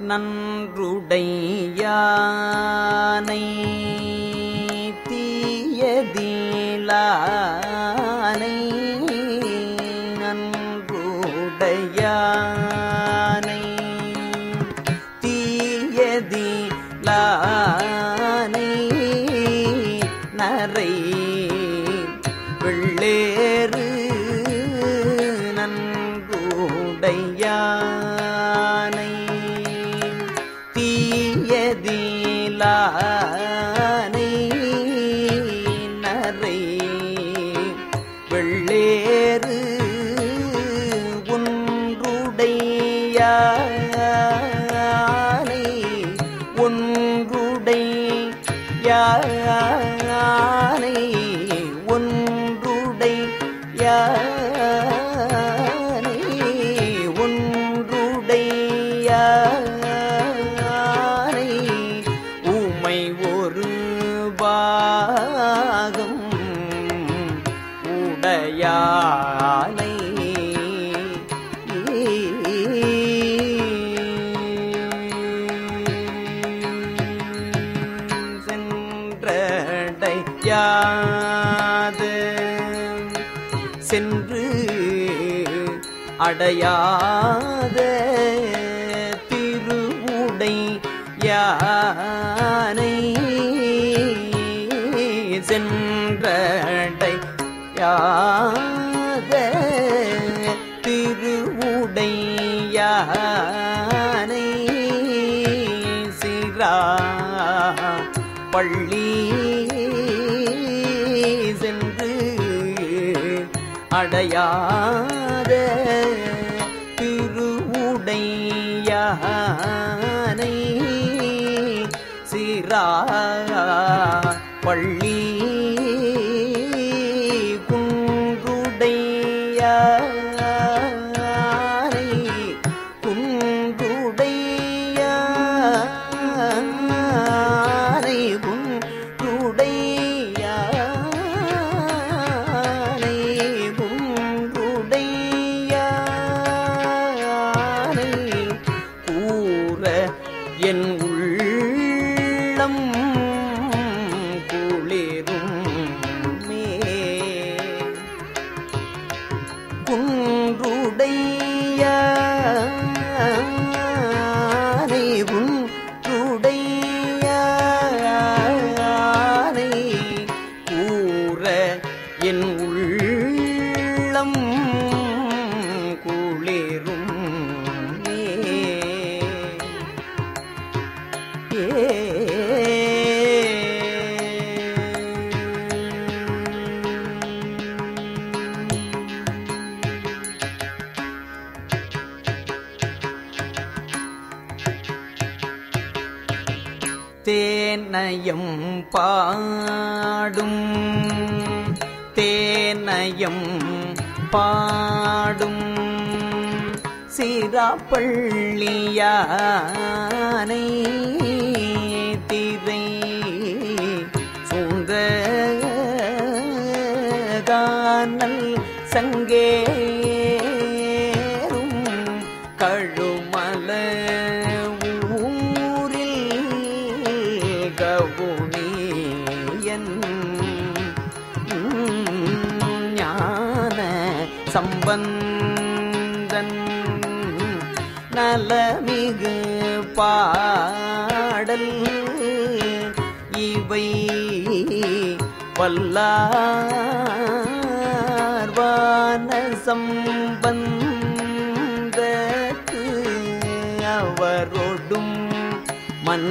நன்றுடையானை தீயதீலானை தீயதீலானை நரை வெள்ளேறு ஒன்றுடையானை ஒன்றுடையானை ஒன்றுடையானை உடையானை சென்றடையாது. சென்று அடையாத. திருவுடை யானை. சென்று யானை பள்ளி சென்று அடையாத திருவுடையானை சிரா குளிரும் மே குன்றுடையானை கூற என் உள்ளம் குளிரும் தேனையும் பாடும். தேனையும் பாடும். சிராப்பள்ளியானை திரை சூழ்ந்த சங்கேரும் கழு சம்பந்தன் நலமிகு பாடல். இவை வல்லார்வான சம்பந்தத்து அவரொடும் மன்